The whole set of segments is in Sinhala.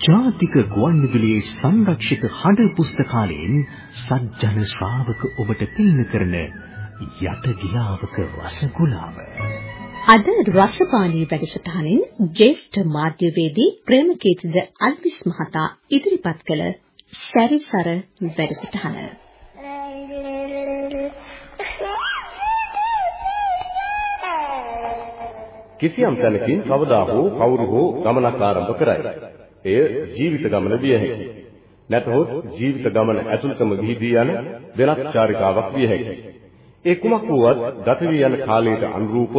ජාතික ගුවන්විදුලියේ සංරක්ෂිත හඬ පුස්තකාලයෙන් සජ්ජන ශ්‍රාවක ඔබට පිළින කරන යට ගිලාවක රසගුලාව. අද රසපානී වැඩසටහනින් ජේෂ්ඨ මාධ්‍යවේදී ප්‍රේමකීර්තිද අල්විස් මහතා ඉදිරිපත් කළ සැරිසර වැඩසටහන. කිසියම් තැනකින් කවදා හෝ කවුරු හෝ ගමනක් ආරම්භ කරයි. එය ජීවිත ගමන විය හැකියි. නැතහොත් ජීවිත ගමන ඇතුළතම ගිහිදී යන වෙනත් චාරිකාවක් විය හැකියි. ඒ කුමක් වුවත් ගත වී යන කාලයට අනුරූපව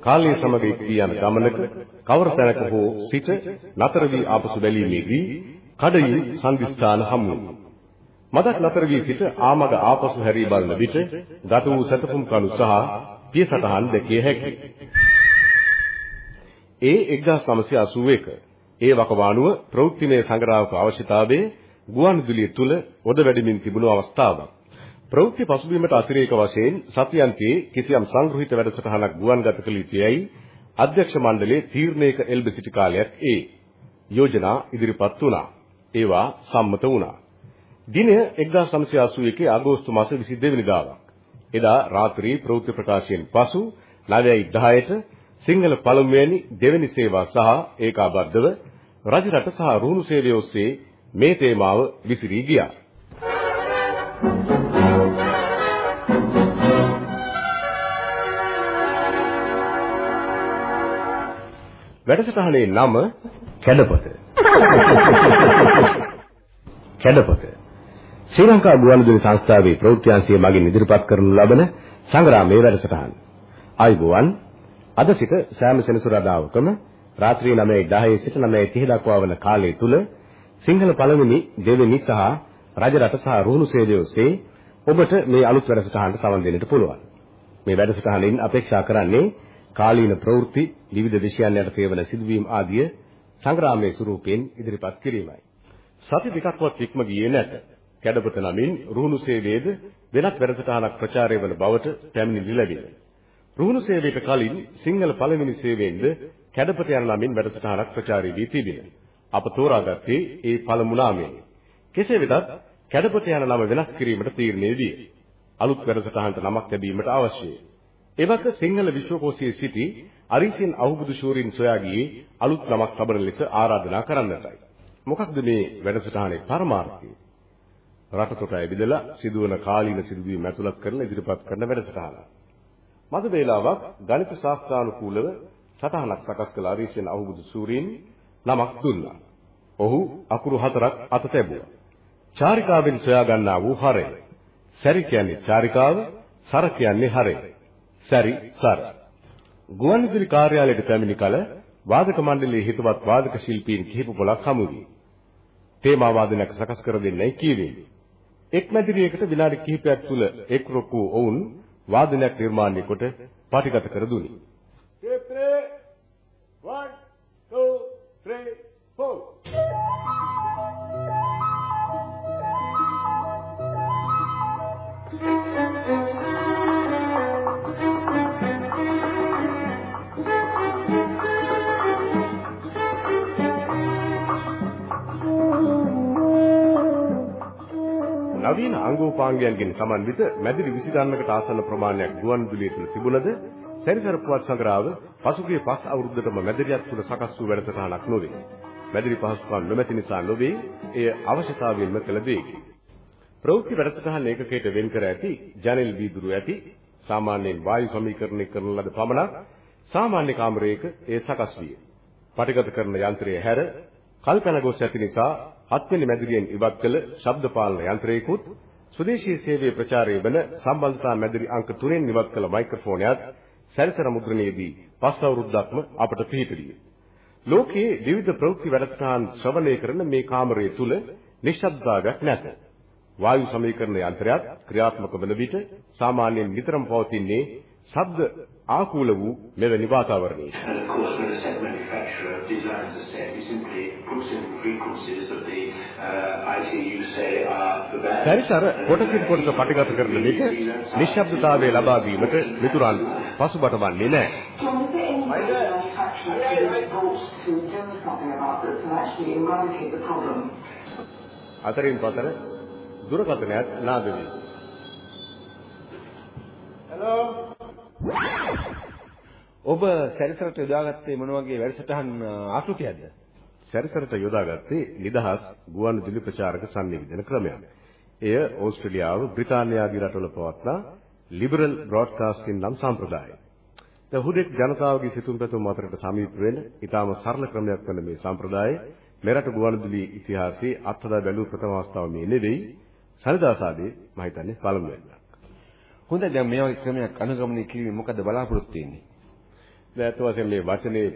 කාලය සමග එක් වී යන ගමනක කවර තැනක හෝ සිට නතර වී ආපසු බැලීමේදී කඩින් සංදිස්ථාන හමු මදක් නතර වී සිට ආමග ආපසු හැරී බලන විට ගත වූ සතපුම් කණු සහ පියසටහන් දැකිය හැකියි. ඒ 1981 ඒ වකවානුව ප්‍රවෘත්තිමය සංග්‍රහක අවශ්‍යතාවයේ ගුවන්විදුලිය තුල ඔද වැඩිමින් තිබුණු අවස්ථාවක්. ප්‍රවෘත්ති පසුබිමට අතිරේක වශයෙන් සතියන්තයේ කිසියම් සංග්‍රහිත වැඩසටහනක් ගුවන්ගත කළ යුතුයයි අධ්‍යක්ෂ මණ්ඩලයේ තීරණයක එල්බ සිටි කාලයක් ඒ. යෝජනා ඉදිරිපත් වුණා. ඒවා සම්මත වුණා. දිනය 1981 අගෝස්තු මාස 22 වෙනිදාවක්. එදා රාත්‍රී ප්‍රවෘත්ති ප්‍රකාශයෙන් පසු 9:10ට සිංහල පළමුවැනි දෙවැනි සේවා සහ ඒකාබද්ධව රජරට සහ රුහුණු සේවය ඔස්සේ මේ තේමාව විසිරී ගියා. වැඩසටහනේ නම කැඩපත. කැඩපත. ශ්‍රී ලංකා ගුවන්විදුලි සංස්ථාවේ ප්‍රවෘත්ති අංශය මගින් ඉදිරිපත් කරනු ලබන සංග්‍රාමයේ වැඩසටහන. ආයුබෝවන් අද සිට සෑම සෙනසුරාදාවකම රාත්‍රී 9:10 සිට 9:30 දක්වා වන කාලය තුල සිංහල පළවෙනි දෙවෙනි සහ රජරට සහ රුහුණු සේවය ඔස්සේ ඔබට මේ අලුත් වැඩසටහනට සමන් දෙන්නට පුළුවන්. මේ වැඩසටහනින් අපේක්ෂා කරන්නේ කාලීන ප්‍රවෘත්ති විවිධ විෂයන් යටතේ වන සිදුවීම් ආදිය සංග්‍රාමයේ ස්වරූපයෙන් ඉදිරිපත් කිරීමයි. සති දෙකක්වත් ඉක්ම ගියේ නැත. කැඩපත නමින් රුහුණු සේවයේද වෙනත් වැඩසටහනක් ප්‍රචාරය වන බවට පැමිණිලි ලැබිලා. රුහුණු සේවයට කලින් සිංහල පළවෙනි සේවයෙන්ද කැඩපත යන නමින් වැඩසටහනක් ප්‍රචාරී වී තිබින. අප තෝරාගත්තේ ඒ පළමු නාමයෙන්. කෙසේ වෙතත් කැඩපත යන නම වෙනස් කිරීමට තීරණය විය. අලුත් වැඩසටහනට නමක් ලැබීමට අවශ්‍යයි. එවක සිංහල විශ්වකෝෂයේ සිටි අරිසින් අහුබුදු ශූරින් සොයා ගියේ අලුත් නමක් ලබන ලෙස ආරාධනා කරන්නටයි. මොකක්ද මේ වැඩසටහනේ පරමාර්ථය? රටතොට ඇවිදලා සිදුවන කාලීන සිදුවීම් ඇතුළත් කරන ඉදිරිපත් කරන වැඩසටහනක්. මද වේලාවක් ගණිත ශාස්ත්‍රානුකූලව සටහනක් සකස් කළ අරිසින් අහුබුදු ශූරින් නමක් දුන්නා. ඔහු අකුරු හතරක් අත තැබුවා. චාරිකාවෙන් සොයා ගන්නා වූ හරය. සැරි කියන්නේ චාරිකාව, සර කියන්නේ හරය. සැරි සර. ගුවන්විදුලි කාර්යාලයට පැමිණි කල වාදක මණ්ඩලයේ හිතවත් වාදක ශිල්පීන් කිහිප පොලක් හමු වී තේමා වාදනයක් සකස් කර දෙන්නයි කියවේ. එක් මැදිරියකට විනාඩි කිහිපයක් තුල එක් රොක්කු ඔවුන් වාදනයක් නිර්මාණය කොට පටිගත කර දුනි. නවීන අංගෝපාංගයන්ගෙන් සමන්විත මැදිරි 20 ගණනකට ආසන්න ප්‍රමාණයක් ගුවන්විදුලිය තුල තිබුණද සැරිසර පුවත් සංග්‍රහව පසුගිය පස් අවුරුද්දටම මැදිරියක් තුල සකස් වූ වැඩසටහනක් නොවේ. මැදිරි පහසුකම් නොමැති නිසා නොවේ, එය අවශ්‍යතාවයෙන්ම කළ දෙයකි. ප්‍රවෘත්ති වැඩසටහන් ඒකකයට වෙන් කර ඇති ජනෙල් වීදුරු ඇති සාමාන්‍යයෙන් වායු සමීකරණය කරන ලද පමණක් සාමාන්‍ය කාමරයක එය සකස් විය. පටිගත කරන යන්ත්‍රය හැර කල්පන ගොස් ඇති නිසා හත්වෙනි මැදිරියෙන් ඉවත් කළ ශබ්ද පාලන යන්ත්‍රයකුත් ස්වදේශීය සේවයේ ප්‍රචාරය වන සම්බන්ධතා මැදිරි අංක 3න් ඉවත් කළ මයික්‍රොෆෝනයත් සැරිසර මුද්‍රණයේදී පස් අවුරුද්දක්ම අපට පිහිටියේ. ලෝකයේ විවිධ ප්‍රවෘත්ති වැඩසටහන් ශ්‍රවණය කරන මේ කාමරය තුල නිශ්ශබ්දතාවයක් නැත. වායු සමීකරණ යන්ත්‍රයත් ක්‍රියාත්මක වන විට සාමාන්‍යයෙන් නිතරම පවතින්නේ ශබ්ද ආකූල වූ මෙවැනි වාතාවරණයක. සැරිසර කොටසින් කොටස පටිගත කරන විට නිශ්ශබ්දතාවය ලබා දීමට මිතුරන් පසුබට වන්නේ නැහැ. අතරින් පතර දුරකථනයක් නාද වේ. හෙලෝ ඔබ සැරිසරට යොදාගත්තේ මොන වගේ වැඩසටහන් ආකෘතියක්ද? සැරිසරට යොදාගත්තේ නිදහස් ගුවන්විදුලි ප්‍රචාරක සංනිවේදන ක්‍රමයක්. එය ඕස්ට්‍රේලියාව, බ්‍රිතාන්‍ය ආදී රටවල පවත්නා ලිබරල් බ්‍රෝඩ්කාස්ටිං නම් සම්ප්‍රදායයි. දැන් හුදෙක් ජනතාවගේ සිතුම් පැතුම් අතරට සමීප වෙන ඊටම සරල ක්‍රමයක් වන මේ සම්ප්‍රදාය මෙරට ගුවන්විදුලි ඉතිහාසයේ අත්දැක බැලූ ප්‍රථම අවස්ථාව මේ නෙවෙයි සරිදාසාදී මම හිතන්නේ පළමු වෙනක්. හොඳයි දැන් මේ වගේ ක්‍රමයක් අනුගමනය කිරීමෙන් මොකද බලාපොරොත්තු වෙන්නේ? දැන් අත වශයෙන් මේ වචනේ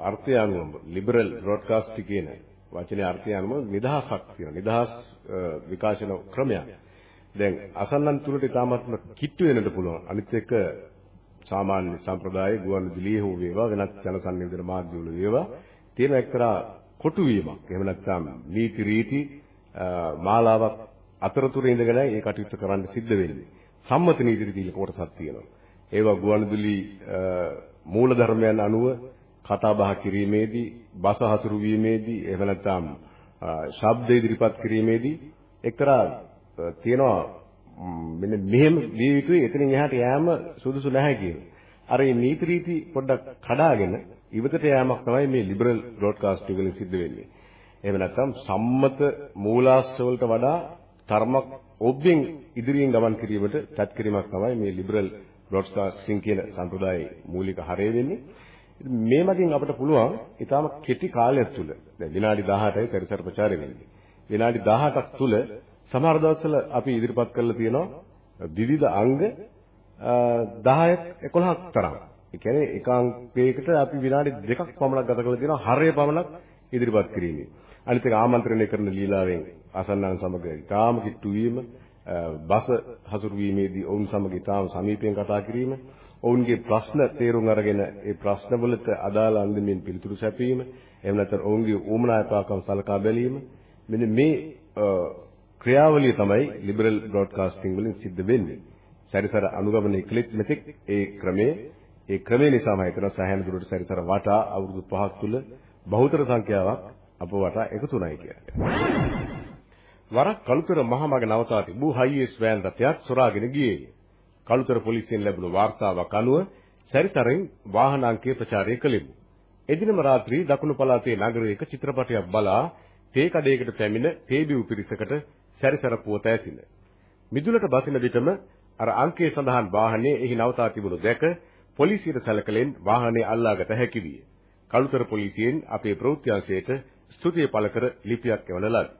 අර්ථය අනුව ලිබරල් බ්‍රෝඩ්කාස්ට් කියන වචනේ අර්ථය අනුව නිදහසක් තියෙනවා. නිදහස් විකාශන ක්‍රමයක්. දැන් අසන්නන් තුලට ඉතාමත්ම කිට්ටු වෙන්නට පුළුවන්. අනිත් එක සාමාන්‍ය සම්ප්‍රදාය ගුවන්විදුලියේ හෝ වේවා වෙනත් ජන සංනිවේදන මාධ්‍යවල වේවා තියෙන එක්තරා කොටු වීමක්. එහෙම නැත්නම් නීති රීති මාලාවක් අතරතුර ඉඳගෙන ඒ කටයුත්ත කරන්න සිද්ධ වෙන්නේ. සම්මත නීති රීති කොටසක් තියෙනවා. ඒවා ගුවන්විදුලි මූල ධර්මයන් අනුව කතා බහ කිරීමේදී, බස හසුරු වීමේදී, එහෙම නැත්නම් ශබ්ද ඉදිරිපත් කිරීමේදී එක්තරා තියෙනවා මෙන්න මෙහෙම විය යුතුයි එතනින් එහාට යෑම සුදුසු නැහැ කියන. අර මේ නීති රීති පොඩ්ඩක් කඩාගෙන ඉවතට යෑමක් තමයි මේ ලිබරල් බ්‍රෝඩ්කාස්ටිං වලින් සිද්ධ වෙන්නේ. එහෙම නැත්නම් සම්මත මූලාශ්‍ර වලට වඩා තරමක් ඔබ්බෙන් ඉදිරියෙන් ගමන් කිරීමට තත් කිරීමක් තමයි මේ ලිබරල් බ්‍රෝඩ්කාස්ටිං කියන සම්ප්‍රදායේ මූලික හරය වෙන්නේ. මේ මගින් අපිට පුළුවන් ඊටාම කෙටි කාලයක් තුල දැන් විනාඩි 18යි පරිසර ප්‍රචාරය වෙන්නේ. විනාඩි 18ක් තුල සමහර දවස්වල අපි ඉදිරිපත් කරලා තියෙනවා විවිධ අංග 10ක් 11ක් තරම්. ඒ කියන්නේ එක අංකයකට අපි විනාඩි දෙකක් පමණක් ගත කරලා තියෙනවා හරය පමණක් ඉදිරිපත් කිරීමේ. අනිත් එක ආමන්ත්‍රණය කරන ලීලාවෙන් අසන්නන් සමග ඉතාම කිට්ටු වීම, බස හසුරු වීමේදී ඔවුන් සමග ඉතාම සමීපයෙන් කතා කිරීම, ඔවුන්ගේ ප්‍රශ්න තේරුම් අරගෙන ඒ ප්‍රශ්නවලට අදාළ අන්දමින් පිළිතුරු සැපීම, එහෙම නැත්නම් ඔවුන්ගේ ඌමනායපාකම් සලකා බැලීම මෙන්න මේ ක්‍රියාවලිය තමයි ලිබරල් බ්‍රෝඩ්කාස්ටිං වලින් සිද්ධ වෙන්නේ. සැරිසර අනුගමනය කළෙත් මෙතෙක් ඒ ක්‍රමයේ ඒ ක්‍රමේ නිසාම හිතන සෑහෙන දුරට සැරිසර වටා අවුරුදු 5ක් තුල බහුතර සංඛ්‍යාවක් අප වටා එකතුණයි කියන්නේ. වරක් කළුතර මහමග නවතා තිබූ හයිඑස් වෑන් රථයක් සොරාගෙන ගියේ. කළුතර පොලිසියෙන් ලැබුණු වාර්තාවක් අනුව සැරිසරෙන් වාහන අංකය ප්‍රචාරය කළෙමු. එදිනම රාත්‍රී දකුණු පළාතේ නගරයක චිත්‍රපටයක් බලා තේ කඩේකට පැමිණ තේ බිව් පිරිසකට සැරිසර පුවත ඇසින. මිදුලට බසින විටම අර අංකයේ සඳහන් වාහනේ එහි නවතා තිබුණු දැක පොලිසියට සැලකලෙන් වාහනේ අල්ලාගත හැකි විය. කළුතර පොලිසියෙන් අපේ ප්‍රවෘත්ති ස්තුතිය පළ කර ලිපියක් එවන ලදී.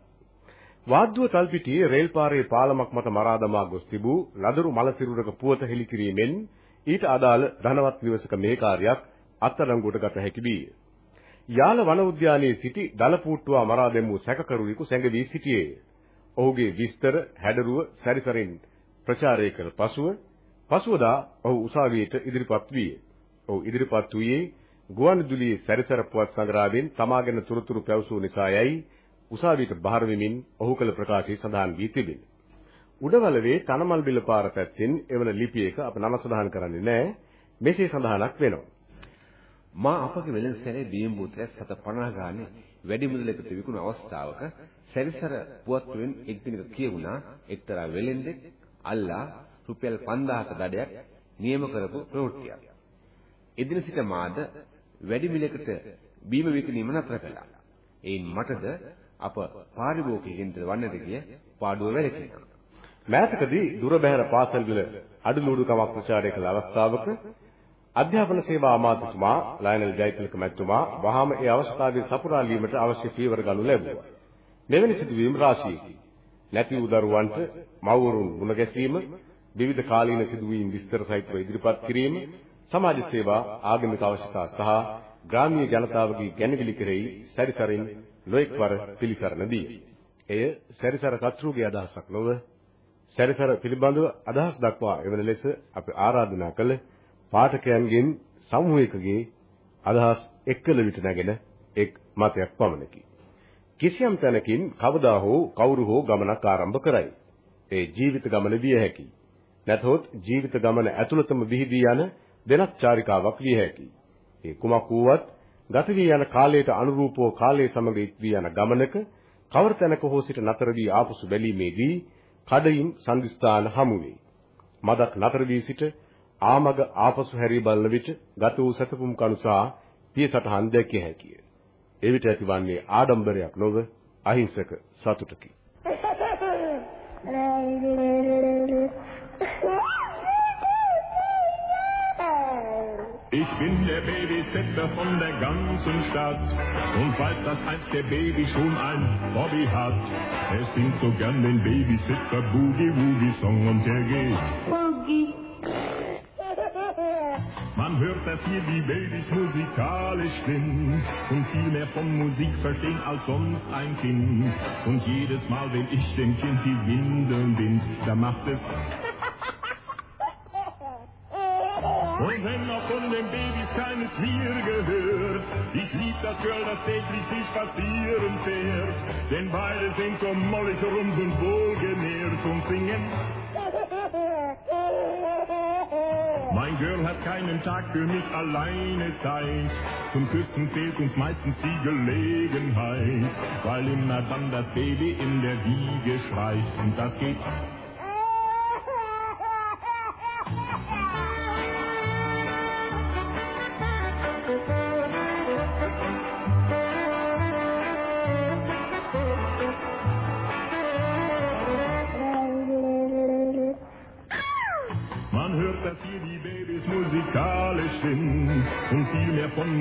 වාද්දුව තල්පිටියේ රේල් පාරේ පාලමක් මත මරා දමා ගොස් තිබූ ලදරු මල සිරුරක පුවත හෙළි කිරීමෙන් ඊට අදාළ ධනවත් නිවසක මේ කාර්යයක් අත්අඩංගුවට ගත හැකි විය. යාල වන උද්‍යානයේ සිටි දලපූට්ටුවා මරා දැමූ සැකකරුවෙකු සැඟවී සිටියේය. ඔහුගේ විස්තර හැඩරුව සැරිසරින් ප්‍රචාරය කළ පසුව පසුවදා ඔහු උසාවියට ඉදිරිපත් විය. ඔහු ඉදිරිපත් වූයේ ගුවන්විදුලියේ සැරිසර පුවත් සංග්‍රහයෙන් තමාගෙන තොරතුරු පැවසූ නිසායයි උසාවියට බහර වෙමින් ඔහු කළ ප්‍රකාශය සඳහන් වී තිබේ. උඩවලවේ තනමල් බිල පාර පැත්තෙන් එවන ලිපියක අප නම සඳහන් කරන්නේ නැහැ. මෙසේ සඳහනක් වෙනවා. මා අපගේ වෙළඳසැලේ බීම් බූතලයක් 750 ගානේ වැඩි මුදලකට විකුණු අවස්ථාවක සැරිසර පුවත්තුවෙන් එක් දිනක කියවුණා එක්තරා වෙළෙන්දෙක් අල්ලා රුපියල් 5000ක දඩයක් නියම කරපු ප්‍රවෘත්තියක්. එදින සිට මාද වැඩි මිලකට බීම විකිණීම නතර කළා. එයින් මටද අප පාරිභෝගිකයින්ට වන්නට ගිය පාඩුව වැළකීවා. මෑතකදී දුර බැහැර පාසල් වල අඩුලුඩුකමක් ප්‍රචාරය කළ අවස්ථාවක අධ්‍යාපන සේවා අමාත්‍යතුමා ලයනල් ජයතිලක මැතිතුමා වහාම ඒ අවස්ථාවේ සපුරාලීමට අවශ්‍ය පියවර ගනු ලැබුවා. මෙවැනි සිදුවීම් රාශියකි. නැති වූ දරුවන්ට මව්වරුන් මුණ ගැසීම, විවිධ කාලීන සිදුවීම් විස්තර සහිතව ඉදිරිපත් කිරීම, සමාජ සේවා, ආගමික අවශ්‍යතා සහ ග්‍රාමීය ජනතාවගේ ගැනවිලි කෙරෙහි සැරිසරින් නොඑක්වර පිළිසරණ දී. එය සැරිසර කතෘගේ අදහසක් නොව සැරිසර පිළිබඳව අදහස් දක්වා එවන ලෙස අපි ආරාධනා කළ පාඨකයන්ගෙන් සමූහයකගේ අදහස් එක්කල විට නැගෙන එක් මතයක් පමණකි. කිසියම් තැනකින් කවදා හෝ කවුරු හෝ ගමනක් ආරම්භ කරයි. ඒ ජීවිත ගමන විය හැකියි. නැතහොත් ජීවිත ගමන ඇතුළතම විහිදී යන දෙනක් චාරිකාවක් විය හැකියි. ඒ කුමක් වුවත් ගත වී යන කාලයට අනුරූපව කාලයේ සමග ඉත් වී යන ගමනක කවර තැනක හෝ සිට නතර වී ආපසු බැලීමේදී කඩයින් සංදිස්ථාන හමු වේ. මදක් නතර වී සිට ආමග ආපසු හැරී බලන විට ගත වූ සතපුම් කනුසා පියසටහන් දැකිය හැකිය. එවිට ඇතිවන්නේ ආඩම්බරයක් නොව අහිංසක සතුටකි. Ich bin der Babysitter von der ganzen Stadt. Und falls das einste Baby schon ein Hobby hat, er singt so gern den Babysitter Boogie Woogie Song und der geht. Boogie. Man hört, dass hier die Babys musikalisch sind und viel mehr von Musik verstehen als sonst ein Kind. Und jedes Mal, wenn ich dem Kind die Windeln bind, da macht es Und wenn noch von den Babys keines mir gehört, ich lieb das Girl, das täglich sich spazieren fährt. Denn beide sind so mollig rund und wohlgenährt und singen. Mein Girl hat keinen Tag für mich alleine Zeit. Zum Küssen fehlt uns meistens die Gelegenheit, weil immer dann das Baby in der Wiege schreit. Und das geht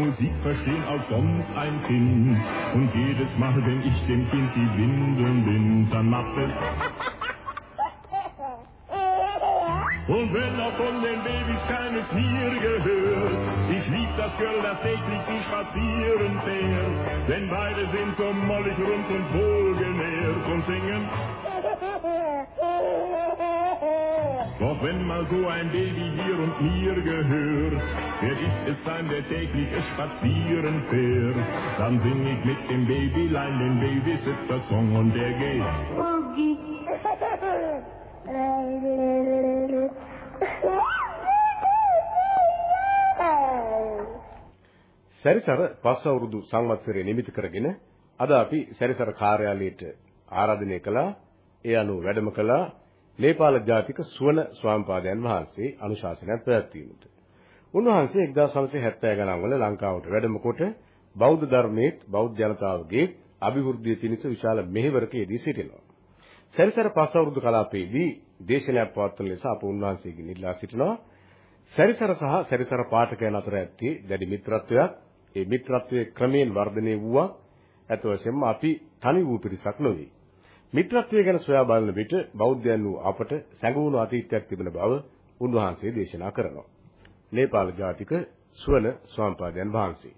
Musik verstehen als sonst ein Kind. Und jedes Mal, wenn ich dem Kind die Windeln bind, dann macht es... Und wenn auch von den Babys keines mir gehört, ich lieb das Girl, das täglich die spazieren fährt, denn beide sind so mollig rund und wohlgenährt und singen. Doch wenn mal so ein Baby hier und mir gehört, wer ist es sein, der täglich es spazieren fährt? Dann sing ich mit dem Babylein den Babysitter-Song und der geht. සැරිසර පස් අවුරුදු සංවත්සරය නිමිති කරගෙන අද අපි සැරිසර කාර්යාලයට ආරාධනය කළා. ඒ අනුව වැඩම කළා නේපාල ජාතික සුවන ස්වාමීපාදයන් වහන්සේ අනුශාසනයක් පැවැත්වීමට. උන්වහන්සේ 1970 ගණන් වල ලංකාවට වැඩම කොට බෞද්ධ ධර්මයේ බෞද්ධ ජනතාවගේ අභිවෘද්ධිය පිණිස විශාල මෙහෙවරක යෙදී සිටිනවා. සැරිසර පස් අවුරුදු කලාපයේදී දේශනයක් පවත්වන ලෙස අප උන්වහන්සේගෙන් ඉල්ලා සිටිනවා. සැරිසර සහ සැරිසර පාඨකයන් අතර ඇත්තේ දැඩි මිත්‍රත්වයක්. ඒ මිත්‍රත්වයේ ක්‍රමයෙන් වර්ධනය වූවා. ඇත්ත වශයෙන්ම අපි තනි වූ පිරිසක් නොවේ. මිත්‍රත්වය ගැන සොයා බලන විට බෞද්ධයන් වූ අපට සැඟවුණු අතීතයක් තිබෙන බව උන්වහන්සේ දේශනා කරනවා. නේපාල ජාතික සුවන ස්වාමීපාදයන් වහන්සේ.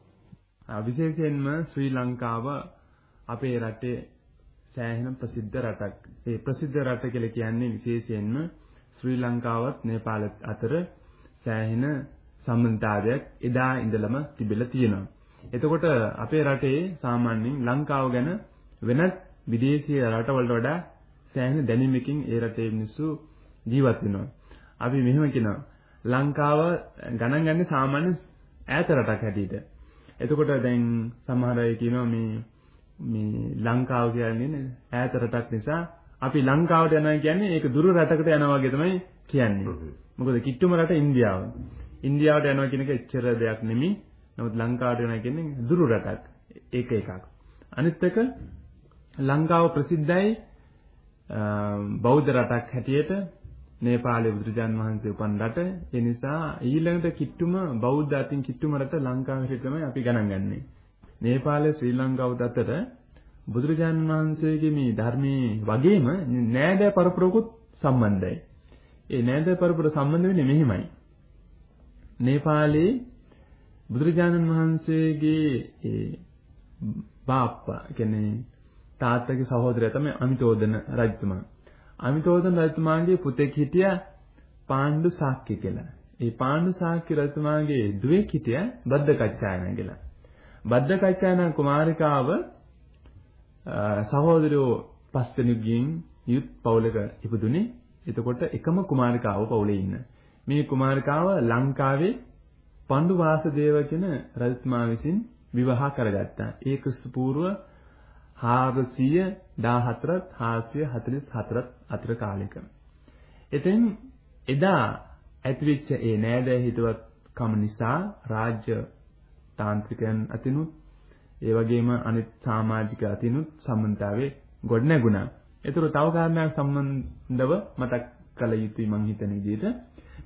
විශේෂයෙන්ම ශ්‍රී ලංකාව අපේ රටේ සෑහෙන ප්‍රසිද්ධ රටක්. ඒ ප්‍රසිද්ධ රට කියලා කියන්නේ විශේෂයෙන්ම ශ්‍රී ලංකාවත් නේපාලත් අතර සෑහෙන සම්බන්ධතාවයක් එදා ඉඳලම තිබිලා තියෙනවා. එතකොට අපේ රටේ සාමාන්‍යයෙන් ලංකාව ගැන වෙනත් විදේශීය රටවලට වඩා සෑහෙන දැනීමකින් ඒ රටේ මිනිස්සු ජීවත් වෙනවා. අපි මෙහෙම කියනවා ලංකාව ගණන් ගන්නේ සාමාන්‍ය ඈත රටක් හැටියට. එතකොට දැන් සමහර අය කියනවා මේ මේ ලංකාව කියන්නේ ඈත රටක් නිසා අපි ලංකාවට යනවා කියන්නේ ඒක දුර රටකට යනවා වගේ තමයි කියන්නේ. මොකද කිට්ටුම රට ඉන්දියාව. ඉන්දියාවට යනවා කියන එක එච්චර දෙයක් නෙමෙයි. නමුත් ලංකාවට යනවා කියන්නේ දුර රටක්. ඒක එකක්. අනිත් එක ලංකාව ප්‍රසිද්ධයි බෞද්ධ රටක් හැටියට නේපාලයේ බුදුරජාන් වහන්සේ උපන් රට. ඒ නිසා ඊළඟට කිට්ටුම බෞද්ධ අතින් කිට්ටුම රට ලංකාව හැටියට තමයි අපි ගණන් ගන්නෙ. නේපාලයේ ශ්‍රී ලංකාවත් අතර බුදුරජාන් වහන්සේගේ මේ ධර්මයේ වගේම නෑදෑ පරපුරකුත් සම්බන්ධයි. ඒ නෑදෑ පරපුර සම්බන්ධ වෙන්නේ මෙහිමයි. නේපාලයේ බුදුරජාණන් වහන්සේගේ ඒ බාප්පා කියන්නේ තාත්තගේ සහෝදරයා තමයි අමිතෝදන රජතුමා. අමිතෝදන රජතුමාගේ පුතෙක් හිටියා පාණ්ඩු සාක්‍ය කියලා. ඒ පාණ්ඩු සාක්‍ය රජතුමාගේ දුවෙක් හිටියා බද්දකච්චායන කියලා. බද්දකච්චායන කුමාරිකාව සහෝදරයෝ පස් දෙනෙක්ගෙන් යුත් පවුලක ඉපදුනේ. එතකොට එකම කුමාරිකාව පවුලේ ඉන්න. මේ කුමාරිකාව ලංකාවේ පණ්ඩු වාසදේව කියන රජතුමා විසින් විවාහ කරගත්තා. ඒ ක්‍රිස්තු පූර්ව 414 444 අතර කාලෙක. එතෙන් එදා ඇතිවෙච්ච ඒ නෑදෑ හිතවත්කම නිසා රාජ්‍ය තාන්ත්‍රිකයන් අතිනුත් ඒ වගේම අනිත් සමාජික අතිනුත් සම්බන්ධතාවයේ ගොඩ නැගුණා. ඒතර තව කාරණයක් සම්බන්ධව මතක් කළ යුතුයි මං හිතන විදිහට.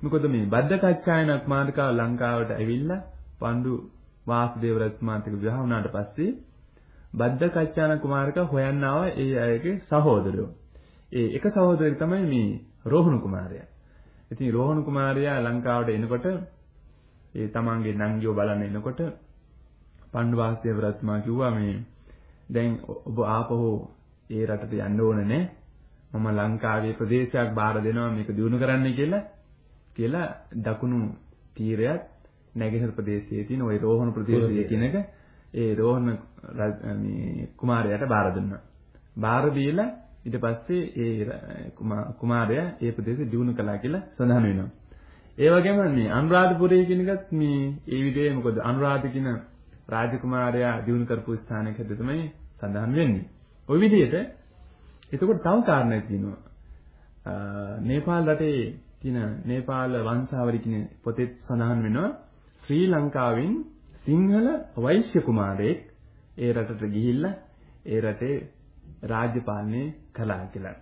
මොකද මේ බද්දකච්චායනක් මාර්ගා ලංකාවට ඇවිල්ලා පණ්ඩු වාසුදේව රත්මාන්තික විවාහ වුණාට පස්සේ බද්දකච්චාන කුමාරක හොයන්න ආව ඒ අයගේ සහෝදරයෝ. ඒ එක සහෝදරයෙක් තමයි මේ රෝහණ කුමාරයා. ඉතින් රෝහණ කුමාරයා ලංකාවට එනකොට ඒ තමන්ගේ නංගියෝ බලන්න එනකොට පණ්ඩු වාසුදේව රත්මා කිව්වා මේ දැන් ඔබ ආපහු ඒ රටට යන්න ඕන නෑ. මම ලංකාවේ ප්‍රදේශයක් බාර දෙනවා මේක දිනු කරන්න කියලා කියලා දකුණු තීරයත් නැගෙනහිර ප්‍රදේශයේ තියෙන ওই රෝහණ ප්‍රදේශයේ කියනක ඒ රෝහණ මේ කුමාරයාට බාර දුන්නා. බාර දීලා ඊට පස්සේ ඒ කුමාරයා ඒ ප්‍රදේශය දිනු කළා කියලා සඳහන් වෙනවා. ඒ වගේම මේ අනුරාධපුරයේ කියන එකත් මේ ඒ විදිහේ මොකද අනුරාධ කියන රාජකුමාරයා දිනු කරපු ස්ථානයක තමයි සඳහන් වෙන්නේ. ওই විදිහට එතකොට තව කාරණයක් තියෙනවා. නේපාල් රටේ තියෙන නේපාල වංශාවලි කියන පොතේ සඳහන් වෙනවා ශ්‍රී ලංකාවෙන් සිංහල වෛශ්‍ය කුමාරයෙක් ඒ රටට ගිහිල්ලා ඒ රටේ රාජ්‍ය පාලනය කළා කියලා.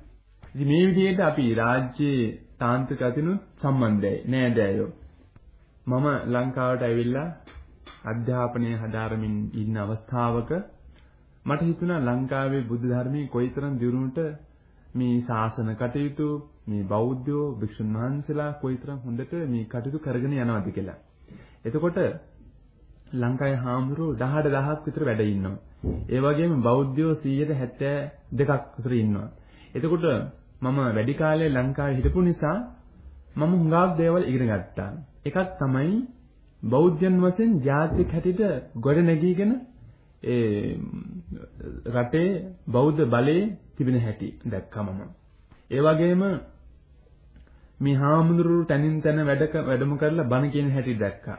ඉතින් මේ විදිහට අපි රාජ්‍යයේ තාන්ත්‍රික අතිනු සම්බන්ධයි නෑදෑයෝ. මම ලංකාවට ඇවිල්ලා අධ්‍යාපනය හදාරමින් ඉන්න අවස්ථාවක මට හිතුණා ලංකාවේ බුද්ධ ධර්මයේ කොයිතරම් දියුණුවට මේ ශාසන කටයුතු මේ බෞද්ධයෝ භික්ෂුන් වහන්සේලා කොයිතරම් හොඳට මේ කටයුතු කරගෙන යනවද කියලා. එතකොට ලංකාවේ හාමුදුරුවෝ 18000ක් විතර වැඩ ඉන්නවා. ඒ වගේම බෞද්ධයෝ 172ක් විතර ඉන්නවා. එතකොට මම වැඩි කාලයක් ලංකාවේ හිටපු නිසා මම හුඟක් දේවල් ඉගෙන ගත්තා. එකක් තමයි බෞද්ධයන් වශයෙන් ජාතික හැටියට ගොඩ නැගීගෙන ඒ රටේ බෞද්ධ බලයේ තිබෙන හැටි දැක්කා මම. ඒ වගේම මේ හාමුදුරුවෝ තනින් තන වැඩ වැඩම කරලා බණ කියන හැටි දැක්කා.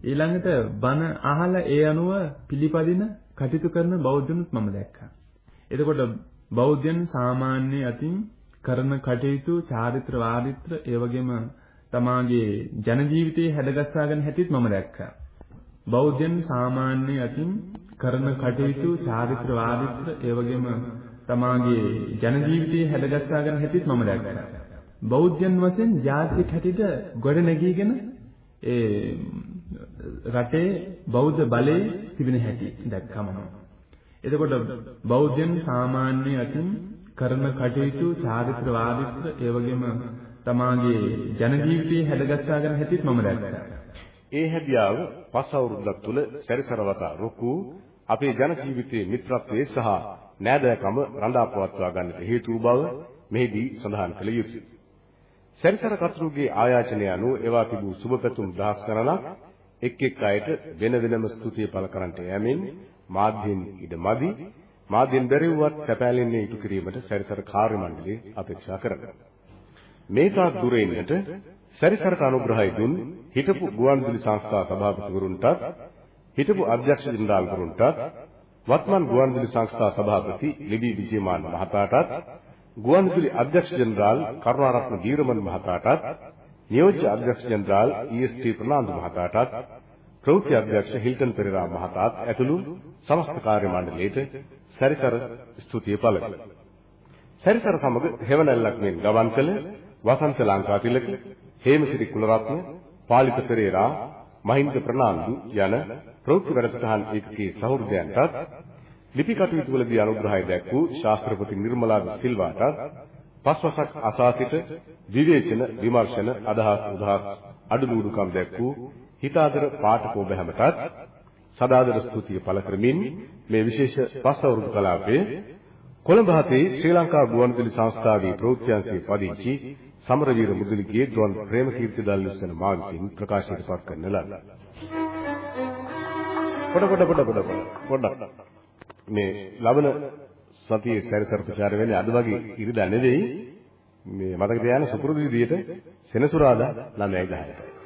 ඊළඟට බණ අහලා ඒ අනුව පිළිපදින කටයුතු කරන බෞද්ධනුත් මම දැක්කා. එතකොට බෞද්ධයන් සාමාන්‍ය අතින් කරන කටයුතු චාරිත්‍ර වාරිත්‍ර ඒ වගේම තමාගේ ජන ජීවිතයේ හැඩගස්වාගෙන හැටිත් මම දැක්කා. බෞද්ධයන් සාමාන්‍ය අතින් කරන කටයුතු චාරිත්‍ර වාරිත්‍ර ඒ වගේම තමාගේ ජන ජීවිතයේ හැඩගස්වාගෙන හැටිත් මම දැක්කා. බෞද්ධයන් වශයෙන් ජාතික හැටියට ගොඩ නැගීගෙන ඒ රටේ බෞද්ධ බලයේ තිබෙන හැටි දැක්කම එතකොට බෞද්ධයන් සාමාන්‍ය අතින් කරන කටයුතු චාරිත්‍ර වාදිත්‍ර ඒ වගේම තමාගේ ජන ජීවිතයේ හැඩගස්වාගෙන හැටිත් මම දැක්කා. ඒ හැදියාව පස් අවුරුද්දක් තුල සැරිසරවතා රුකු අපේ ජන ජීවිතයේ මිත්‍රත්වයේ සහ නෑදෑකම රඳා පවත්වා ගන්නට හේතු බව මෙහිදී සඳහන් කළ යුතුය. සැරිසර කතුරුගේ ආයාචනය අනුව එවා තිබූ සුබපැතුම් දහස් ගණනක් එක් එක් අයට වෙන වෙනම ස්තුතිය පළ කරන්නට යෑමෙන් මාධ්‍යින් ඉඩමදි මාධ්‍යින් බැරිවුවත් සැපෑලෙන්නේ ඉටු කිරීමට සැරිසර කාර්ය මණ්ඩලය අපේක්ෂා කරනවා. මේ තාක් දුරින්ට සැරිසරට අනුග්‍රහය දුන් හිටපු ගුවන්විදුලි සංස්ථා සභාපතිවරුන්ටත් හිටපු අධ්‍යක්ෂ ජෙනරාල්වරුන්ටත් වත්මන් ගුවන්විදුලි සංස්ථා සභාපති ලිබී විජේමාන මහතාටත් ගුවන්විදුලි අධ්‍යක්ෂ ජෙනරාල් කරුණාරත්න දීරමන් මහතාටත් නියෝජ්‍ය අධ්‍යක්ෂ ජෙනරාල් ඊ.එස්.ටී. ප්‍රනාන්දු මහතාටත් ප්‍රවෘත්ති අධ්‍යක්ෂ හිල්ටන් පෙරේරා මහතාත් ඇතුළු සමස්ත කාර්ය මණ්ඩලයට සැරිසර ස්තුතිය පළ කළා. සැරිසර සමග හෙවණැල්ලක් මෙන් ගමන් කළ වසන්ත ලංකාතිලක, හේමසිරි කුලරත්න, පාලිත පෙරේරා, මහින්ද ප්‍රනාන්දු යන ප්‍රවෘත්ති වැඩසටහන් ඒකකයේ සහෘදයන්ටත් ලිපි කටයුතු වලදී අනුග්‍රහය දැක් වූ ශාස්ත්‍රපති නිර්මලා සිල්වාටත් පස්වසක් අසා සිට විවේචන විමර්ශන අදහස් උදහස් අඩුලුඩුකම් දැක් වූ හිතාදර පාඨකෝ බැහැමටත් සදාදර ස්තුතිය පළ කරමින් මේ විශේෂ පස් අවුරුදු කලාපයේ කොළඹ හතේ ශ්‍රී ලංකා ගුවන්විදුලි සංස්ථාවේ ප්‍රවෘත්තිංශයේ පදිංචි සමරවීර මුදුලිගේ ද්වන් ප්‍රේමකීර්ති දල්විස්සන මා විසින් ප්‍රකාශයට පත් කරන ලද. පොඩ පොඩ පොඩ පොඩ පොඩ මේ ලබන සතියේ සැරිසර ප්‍රචාර වෙන්නේ අද වගේ ඉරිදා නෙවෙයි. මේ මතක තියාගන්න සුපුරුදු විදියට සෙනසුරාදා 9යි 10ට